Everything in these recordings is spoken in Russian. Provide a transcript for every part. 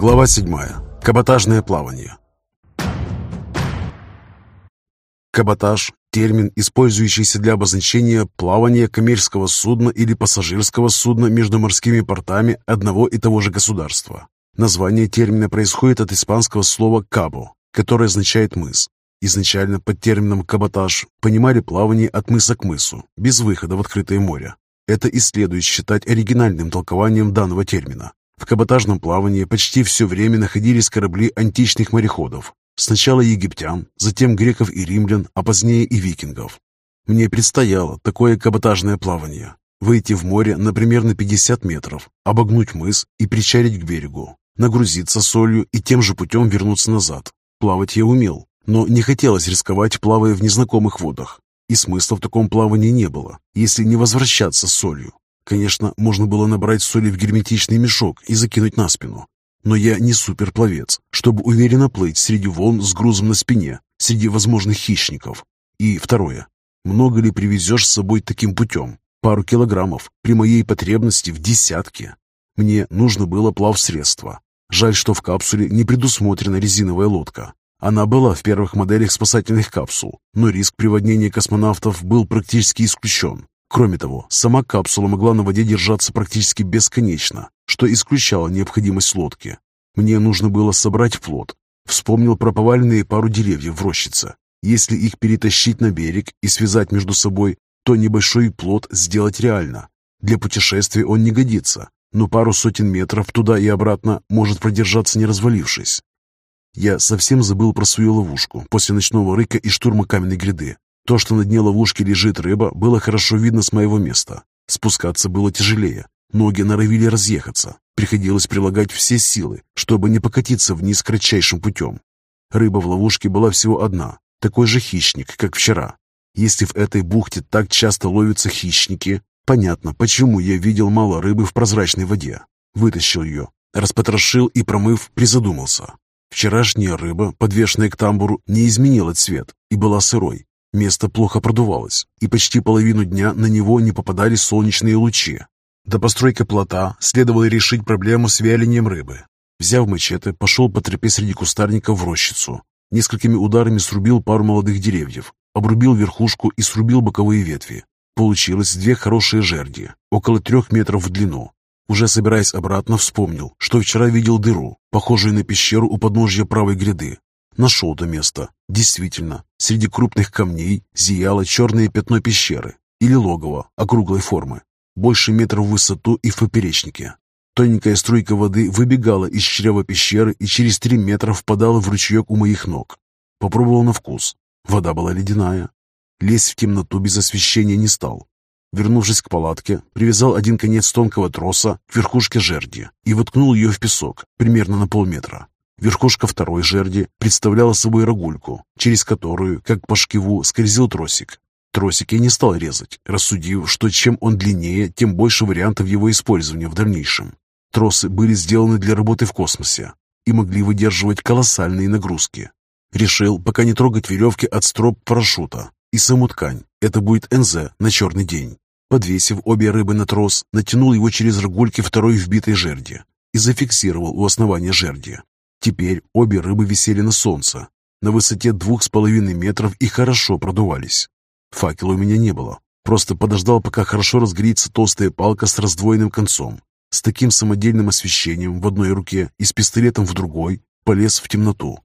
Глава 7. Каботажное плавание. Каботаж – термин, использующийся для обозначения плавания коммерческого судна или пассажирского судна между морскими портами одного и того же государства. Название термина происходит от испанского слова «кабо», которое означает «мыс». Изначально под термином «каботаж» понимали плавание от мыса к мысу, без выхода в открытое море. Это и следует считать оригинальным толкованием данного термина. В каботажном плавании почти все время находились корабли античных мореходов. Сначала египтян, затем греков и римлян, а позднее и викингов. Мне предстояло такое каботажное плавание. Выйти в море, на 50 метров, обогнуть мыс и причалить к берегу, нагрузиться солью и тем же путем вернуться назад. Плавать я умел, но не хотелось рисковать, плавая в незнакомых водах. И смысла в таком плавании не было, если не возвращаться с солью. Конечно, можно было набрать соли в герметичный мешок и закинуть на спину. Но я не суперпловец, чтобы уверенно плыть среди волн с грузом на спине, среди возможных хищников. И второе. Много ли привезешь с собой таким путем? Пару килограммов, при моей потребности в десятке. Мне нужно было плавсредство. Жаль, что в капсуле не предусмотрена резиновая лодка. Она была в первых моделях спасательных капсул, но риск приводнения космонавтов был практически исключен. Кроме того, сама капсула могла на воде держаться практически бесконечно, что исключало необходимость лодки. Мне нужно было собрать плод. Вспомнил про поваленные пару деревьев в рощице. Если их перетащить на берег и связать между собой, то небольшой плод сделать реально. Для путешествия он не годится, но пару сотен метров туда и обратно может продержаться не развалившись. Я совсем забыл про свою ловушку после ночного рыка и штурма каменной гряды. То, что на дне ловушки лежит рыба, было хорошо видно с моего места. Спускаться было тяжелее. Ноги норовили разъехаться. Приходилось прилагать все силы, чтобы не покатиться вниз кратчайшим путем. Рыба в ловушке была всего одна, такой же хищник, как вчера. Если в этой бухте так часто ловятся хищники, понятно, почему я видел мало рыбы в прозрачной воде. Вытащил ее, распотрошил и, промыв, призадумался. Вчерашняя рыба, подвешенная к тамбуру, не изменила цвет и была сырой. Место плохо продувалось, и почти половину дня на него не попадали солнечные лучи. До постройки плота следовало решить проблему с вялением рыбы. Взяв мачете, пошел по тропе среди кустарников в рощицу. Несколькими ударами срубил пару молодых деревьев, обрубил верхушку и срубил боковые ветви. Получилось две хорошие жерди, около трех метров в длину, уже собираясь обратно, вспомнил, что вчера видел дыру, похожую на пещеру у подножья правой гряды. Нашел то место. Действительно, среди крупных камней зияло черное пятно пещеры или логово округлой формы, больше метров в высоту и в поперечнике. Тоненькая струйка воды выбегала из чрева пещеры и через три метра впадала в ручеек у моих ног. Попробовал на вкус. Вода была ледяная. Лезть в темноту без освещения не стал. Вернувшись к палатке, привязал один конец тонкого троса к верхушке жерди и воткнул ее в песок примерно на полметра. Верхушка второй жерди представляла собой рогульку, через которую, как по шкиву, скользил тросик. Тросик я не стал резать, рассудив, что чем он длиннее, тем больше вариантов его использования в дальнейшем. Тросы были сделаны для работы в космосе и могли выдерживать колоссальные нагрузки. Решил пока не трогать веревки от строп парашюта, и саму ткань. Это будет НЗ на черный день. Подвесив обе рыбы на трос, натянул его через рогульки второй вбитой жерди и зафиксировал у основания жерди. Теперь обе рыбы висели на солнце, на высоте двух с половиной метров и хорошо продувались. Факела у меня не было, просто подождал, пока хорошо разгреется толстая палка с раздвоенным концом. С таким самодельным освещением в одной руке и с пистолетом в другой полез в темноту.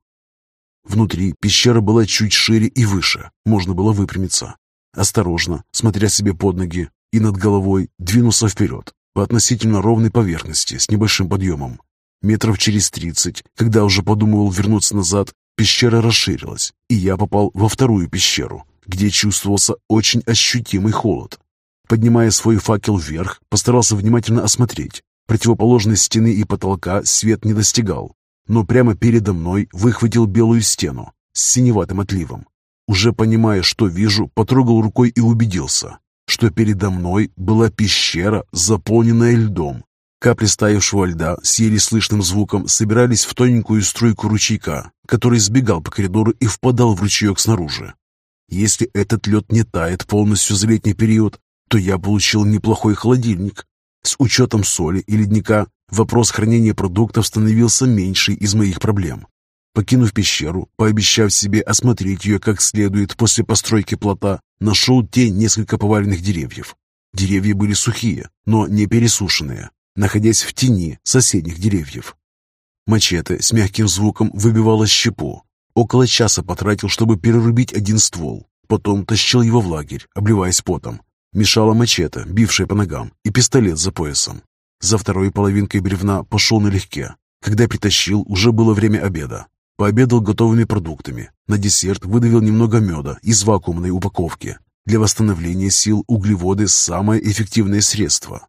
Внутри пещера была чуть шире и выше, можно было выпрямиться. Осторожно, смотря себе под ноги и над головой, двинулся вперед по относительно ровной поверхности с небольшим подъемом. Метров через тридцать, когда уже подумывал вернуться назад, пещера расширилась, и я попал во вторую пещеру, где чувствовался очень ощутимый холод. Поднимая свой факел вверх, постарался внимательно осмотреть. Противоположной стены и потолка свет не достигал, но прямо передо мной выхватил белую стену с синеватым отливом. Уже понимая, что вижу, потрогал рукой и убедился, что передо мной была пещера, заполненная льдом. Капли стаявшего льда с еле слышным звуком собирались в тоненькую струйку ручейка, который сбегал по коридору и впадал в ручеек снаружи. Если этот лед не тает полностью за летний период, то я получил неплохой холодильник. С учетом соли и ледника Вопрос хранения продуктов становился меньшей из моих проблем. Покинув пещеру, пообещав себе осмотреть ее как следует после постройки плота, нашел те несколько поваленных деревьев. Деревья были сухие, но не пересушенные, находясь в тени соседних деревьев. Мачете с мягким звуком выбивало щепу. Около часа потратил, чтобы перерубить один ствол. Потом тащил его в лагерь, обливаясь потом. Мешала мачете, бившая по ногам, и пистолет за поясом. За второй половинкой бревна пошел налегке. Когда притащил, уже было время обеда. Пообедал готовыми продуктами. На десерт выдавил немного меда из вакуумной упаковки. Для восстановления сил углеводы – самое эффективное средство.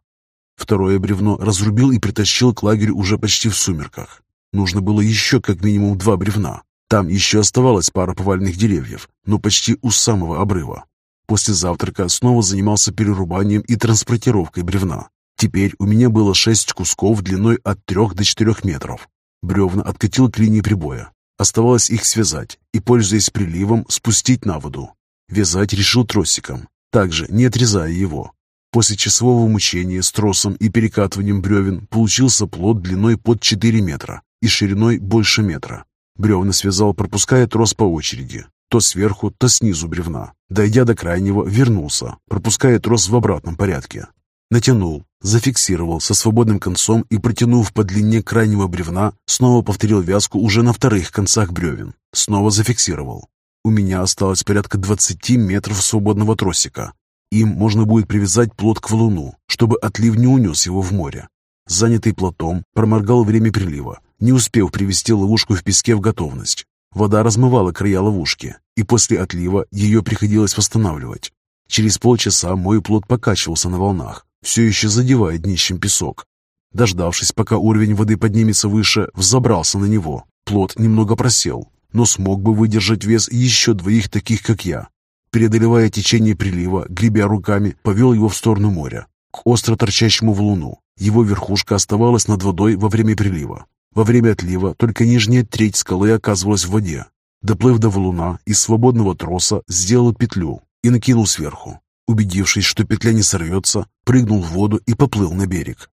Второе бревно разрубил и притащил к лагерю уже почти в сумерках. Нужно было еще как минимум два бревна. Там еще оставалась пара поваленных деревьев, но почти у самого обрыва. После завтрака снова занимался перерубанием и транспортировкой бревна. Теперь у меня было шесть кусков длиной от трех до четырех метров. Бревна откатил к линии прибоя. Оставалось их связать и, пользуясь приливом, спустить на воду. Вязать решил тросиком, также не отрезая его. После часового мучения с тросом и перекатыванием бревен получился плод длиной под 4 метра и шириной больше метра. Бревна связал, пропуская трос по очереди, то сверху, то снизу бревна. Дойдя до крайнего, вернулся, пропуская трос в обратном порядке. Натянул, зафиксировал со свободным концом и, протянув по длине крайнего бревна, снова повторил вязку уже на вторых концах бревен. Снова зафиксировал. У меня осталось порядка 20 метров свободного тросика. Им можно будет привязать плот к валуну, чтобы отлив не унес его в море. Занятый плотом, проморгал время прилива, не успев привести ловушку в песке в готовность. Вода размывала края ловушки, и после отлива ее приходилось восстанавливать. Через полчаса мой плот покачивался на волнах, все еще задевая днищем песок. Дождавшись, пока уровень воды поднимется выше, взобрался на него. Плот немного просел, но смог бы выдержать вес еще двоих таких, как я. Преодолевая течение прилива, гребя руками, повел его в сторону моря, к остро торчащему валуну. Его верхушка оставалась над водой во время прилива. Во время отлива только нижняя треть скалы оказывалась в воде. Доплыв до валуна, из свободного троса сделал петлю и накинул сверху. Убедившись, что петля не сорвется, прыгнул в воду и поплыл на берег.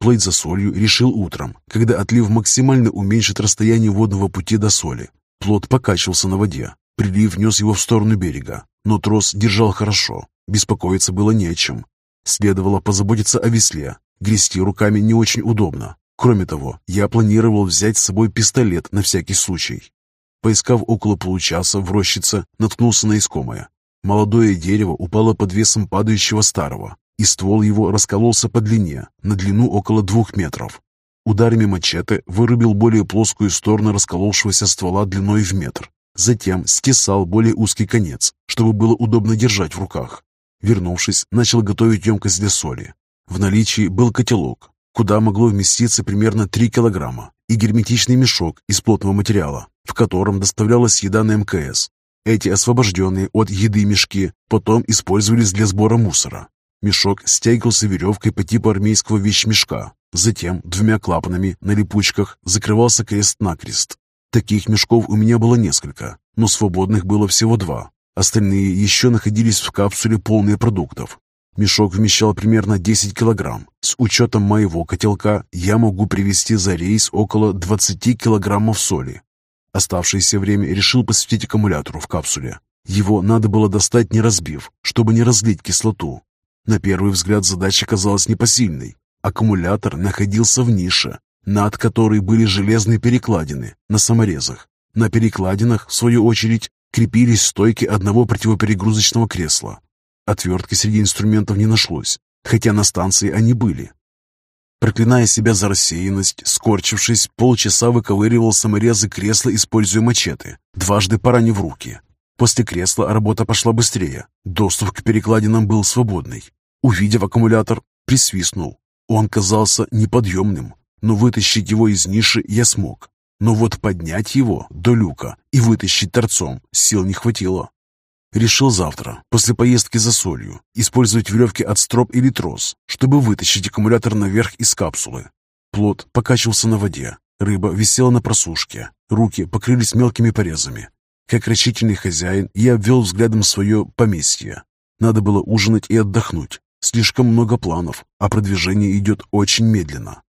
Плыть за солью решил утром, когда отлив максимально уменьшит расстояние водного пути до соли. Плот покачивался на воде. Прилив нес его в сторону берега, но трос держал хорошо. Беспокоиться было не о чем. Следовало позаботиться о весле. Грести руками не очень удобно. Кроме того, я планировал взять с собой пистолет на всякий случай. Поискав около получаса в рощице, наткнулся на искомое. Молодое дерево упало под весом падающего старого, и ствол его раскололся по длине, на длину около двух метров. Ударами мачете вырубил более плоскую сторону расколовшегося ствола длиной в метр. Затем стесал более узкий конец, чтобы было удобно держать в руках. Вернувшись, начал готовить емкость для соли. В наличии был котелок, куда могло вместиться примерно 3 килограмма, и герметичный мешок из плотного материала, в котором доставлялась еда на МКС. Эти освобожденные от еды мешки потом использовались для сбора мусора. Мешок стягивался веревкой по типу армейского вещмешка. Затем двумя клапанами на липучках закрывался крест-накрест. Таких мешков у меня было несколько, но свободных было всего два. Остальные еще находились в капсуле полные продуктов. Мешок вмещал примерно 10 килограмм. С учетом моего котелка я могу привезти за рейс около 20 килограммов соли. Оставшееся время решил посвятить аккумулятору в капсуле. Его надо было достать не разбив, чтобы не разлить кислоту. На первый взгляд задача казалась непосильной. Аккумулятор находился в нише, над которой были железные перекладины на саморезах. На перекладинах, в свою очередь, крепились стойки одного противоперегрузочного кресла. Отвертки среди инструментов не нашлось, хотя на станции они были. Проклиная себя за рассеянность, скорчившись, полчаса выковыривал саморезы кресла, используя мачете, дважды поранив руки. После кресла работа пошла быстрее, доступ к перекладинам был свободный. Увидев аккумулятор, присвистнул. Он казался неподъемным, но вытащить его из ниши я смог. Но вот поднять его до люка и вытащить торцом сил не хватило. Решил завтра, после поездки за солью, использовать веревки от строп или трос, чтобы вытащить аккумулятор наверх из капсулы. Плот покачивался на воде, рыба висела на просушке, руки покрылись мелкими порезами. Как рачительный хозяин, я обвел взглядом свое поместье. Надо было ужинать и отдохнуть. Слишком много планов, а продвижение идет очень медленно.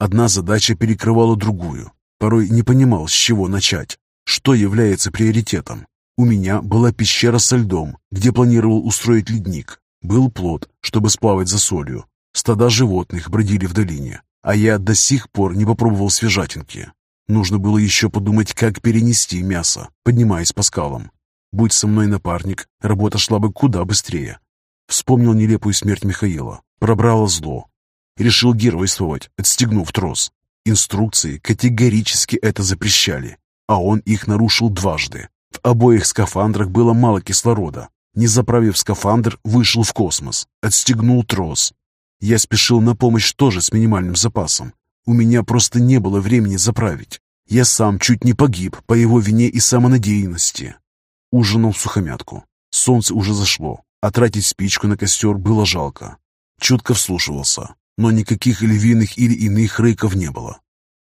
Одна задача перекрывала другую. Порой не понимал, с чего начать. Что является приоритетом? У меня была пещера со льдом, где планировал устроить ледник. Был плод, чтобы сплавать за солью. Стада животных бродили в долине, а я до сих пор не попробовал свежатинки. Нужно было еще подумать, как перенести мясо, поднимаясь по скалам. Будь со мной напарник, работа шла бы куда быстрее. Вспомнил нелепую смерть Михаила. Пробрало зло. Решил геройствовать, отстегнув трос. Инструкции категорически это запрещали, а он их нарушил дважды. В обоих скафандрах было мало кислорода. Не заправив скафандр, вышел в космос, отстегнул трос. Я спешил на помощь тоже с минимальным запасом. У меня просто не было времени заправить. Я сам чуть не погиб по его вине и самонадеянности. Ужинал сухомятку. Солнце уже зашло, а тратить спичку на костер было жалко. Чутко вслушивался, но никаких львиных или иных рыков не было.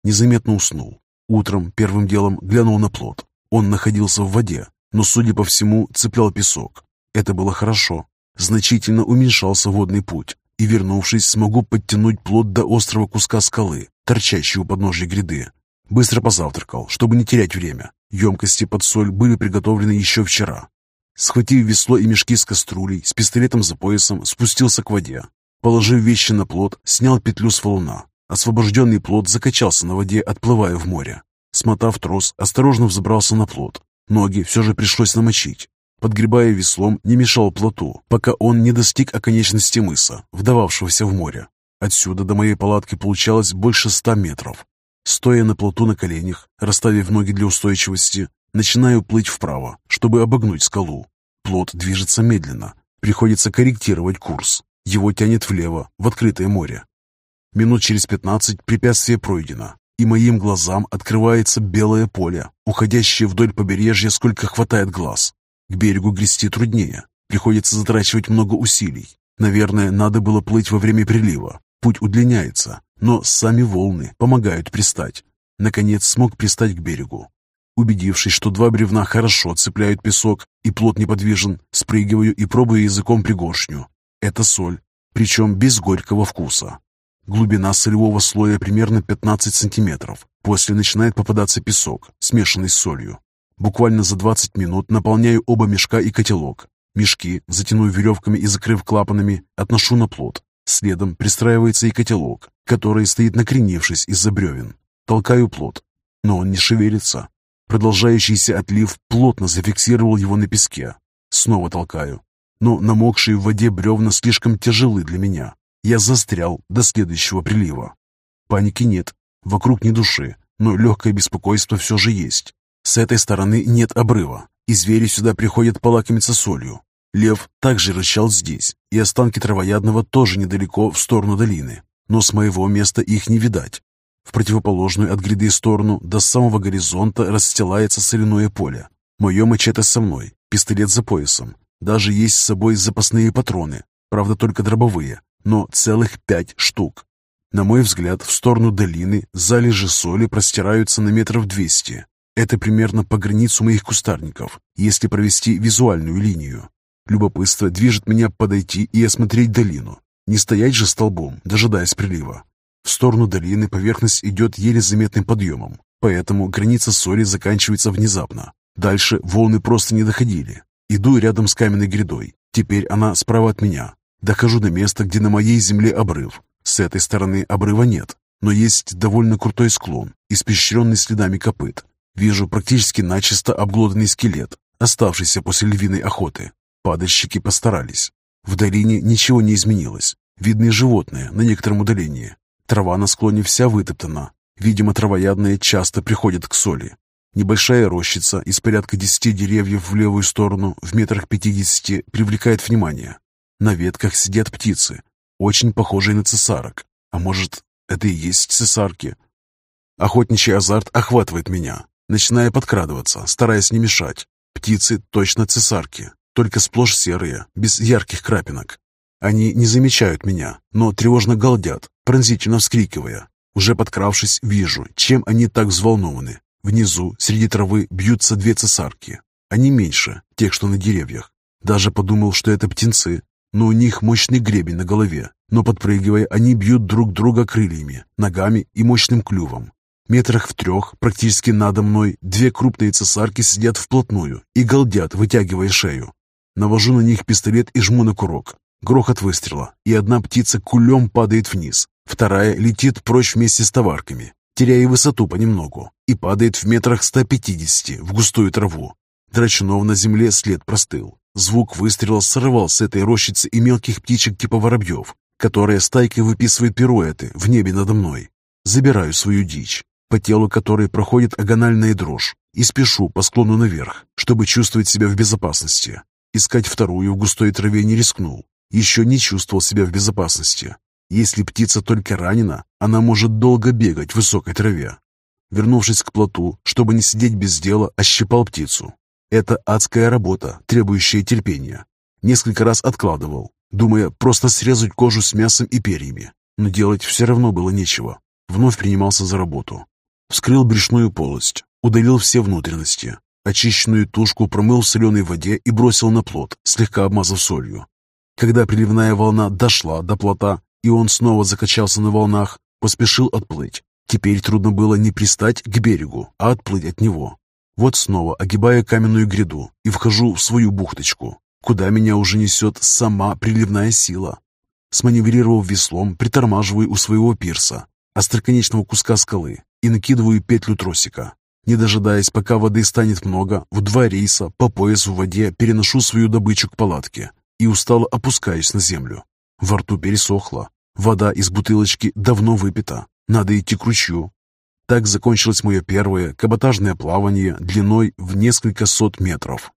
Незаметно уснул. Утром первым делом глянул на плот. Он находился в воде, но, судя по всему, цеплял песок. Это было хорошо. Значительно уменьшался водный путь, и, вернувшись, смогу подтянуть плот до острого куска скалы, торчащего у подножия гряды. Быстро позавтракал, чтобы не терять время. Емкости под соль были приготовлены еще вчера. Схватив весло и мешки с кастрюлей, с пистолетом за поясом, спустился к воде. Положив вещи на плот, снял петлю с валуна. Освобожденный плот закачался на воде, отплывая в море. Смотав трос, осторожно взобрался на плот. Ноги все же пришлось намочить. Подгребая веслом, не мешал плоту, пока он не достиг оконечности мыса, вдававшегося в море. Отсюда до моей палатки получалось больше ста метров. Стоя на плоту на коленях, расставив ноги для устойчивости, начинаю плыть вправо, чтобы обогнуть скалу. Плот движется медленно. Приходится корректировать курс. Его тянет влево, в открытое море. Минут через пятнадцать препятствие пройдено и моим глазам открывается белое поле, уходящее вдоль побережья, сколько хватает глаз. К берегу грести труднее, приходится затрачивать много усилий. Наверное, надо было плыть во время прилива. Путь удлиняется, но сами волны помогают пристать. Наконец смог пристать к берегу. Убедившись, что два бревна хорошо цепляют песок и плот неподвижен, спрыгиваю и пробую языком пригоршню. Это соль, причем без горького вкуса. Глубина солевого слоя примерно 15 сантиметров. После начинает попадаться песок, смешанный с солью. Буквально за 20 минут наполняю оба мешка и котелок. Мешки, затянув веревками и закрыв клапанами, отношу на плот. Следом пристраивается и котелок, который стоит накренившись из-за бревен. Толкаю плот, но он не шевелится. Продолжающийся отлив плотно зафиксировал его на песке. Снова толкаю. Но намокшие в воде бревна слишком тяжелы для меня. Я застрял до следующего прилива. Паники нет, вокруг ни души, но легкое беспокойство все же есть. С этой стороны нет обрыва, и звери сюда приходят полакомиться солью. Лев также рычал здесь, и останки травоядного тоже недалеко в сторону долины, но с моего места их не видать. В противоположную от гряды сторону до самого горизонта расстилается соляное поле. Мое мачете со мной, пистолет за поясом. Даже есть с собой запасные патроны, правда только дробовые, но целых пять штук. На мой взгляд, в сторону долины залежи соли простираются на метров двести. Это примерно по границу моих кустарников, если провести визуальную линию. Любопытство движет меня подойти и осмотреть долину. Не стоять же столбом, дожидаясь прилива. В сторону долины поверхность идет еле заметным подъемом, поэтому граница соли заканчивается внезапно. Дальше волны просто не доходили. Иду рядом с каменной грядой. Теперь она справа от меня. Дохожу до места, где на моей земле обрыв. С этой стороны обрыва нет, но есть довольно крутой склон, испещренный следами копыт. Вижу практически начисто обглоданный скелет, оставшийся после львиной охоты. Падальщики постарались. В долине ничего не изменилось. Видны животные на некотором удалении. Трава на склоне вся вытоптана. Видимо, травоядные часто приходят к соли. Небольшая рощица из порядка десяти деревьев в левую сторону в метрах пятидесяти привлекает внимание. На ветках сидят птицы, очень похожие на цесарок. А может, это и есть цесарки? Охотничий азарт охватывает меня, начиная подкрадываться, стараясь не мешать. Птицы точно цесарки, только сплошь серые, без ярких крапинок. Они не замечают меня, но тревожно галдят, пронзительно вскрикивая. Уже подкравшись, вижу, чем они так взволнованы. Внизу, среди травы, бьются две цесарки. Они меньше, тех, что на деревьях. Даже подумал, что это птенцы, но у них мощный гребень на голове, но подпрыгивая, они бьют друг друга крыльями, ногами и мощным клювом. Метрах в трех, практически надо мной, две крупные цесарки сидят вплотную и галдят, вытягивая шею. Навожу на них пистолет и жму на курок. Грохот выстрела, и одна птица кулем падает вниз, вторая летит прочь вместе с товарками, теряя высоту понемногу, и падает в метрах 150 в густую траву. Драчунов на земле след простыл. Звук выстрела сорвал с этой рощицы и мелких птичек типа воробьев, которые стайкой выписывают пируэты в небе надо мной. Забираю свою дичь, по телу которой проходит агональная дрожь, и спешу по склону наверх, чтобы чувствовать себя в безопасности. Искать вторую в густой траве не рискнул. Еще не чувствовал себя в безопасности. Если птица только ранена, она может долго бегать в высокой траве. Вернувшись к плоту, чтобы не сидеть без дела, ощипал птицу. Это адская работа, требующая терпения. Несколько раз откладывал, думая просто срезать кожу с мясом и перьями. Но делать все равно было нечего. Вновь принимался за работу. Вскрыл брюшную полость, удалил все внутренности. Очищенную тушку промыл в соленой воде и бросил на плот, слегка обмазав солью. Когда приливная волна дошла до плота, и он снова закачался на волнах, поспешил отплыть. Теперь трудно было не пристать к берегу, а отплыть от него. Вот снова огибая каменную гряду и вхожу в свою бухточку, куда меня уже несет сама приливная сила. Сманеврировав веслом, притормаживаю у своего пирса, остроконечного куска скалы, и накидываю петлю тросика. Не дожидаясь, пока воды станет много, в два рейса по поясу в воде переношу свою добычу к палатке и устало опускаюсь на землю. Во рту пересохло. Вода из бутылочки давно выпита. Надо идти к ручью. Так закончилось мое первое каботажное плавание длиной в несколько сот метров.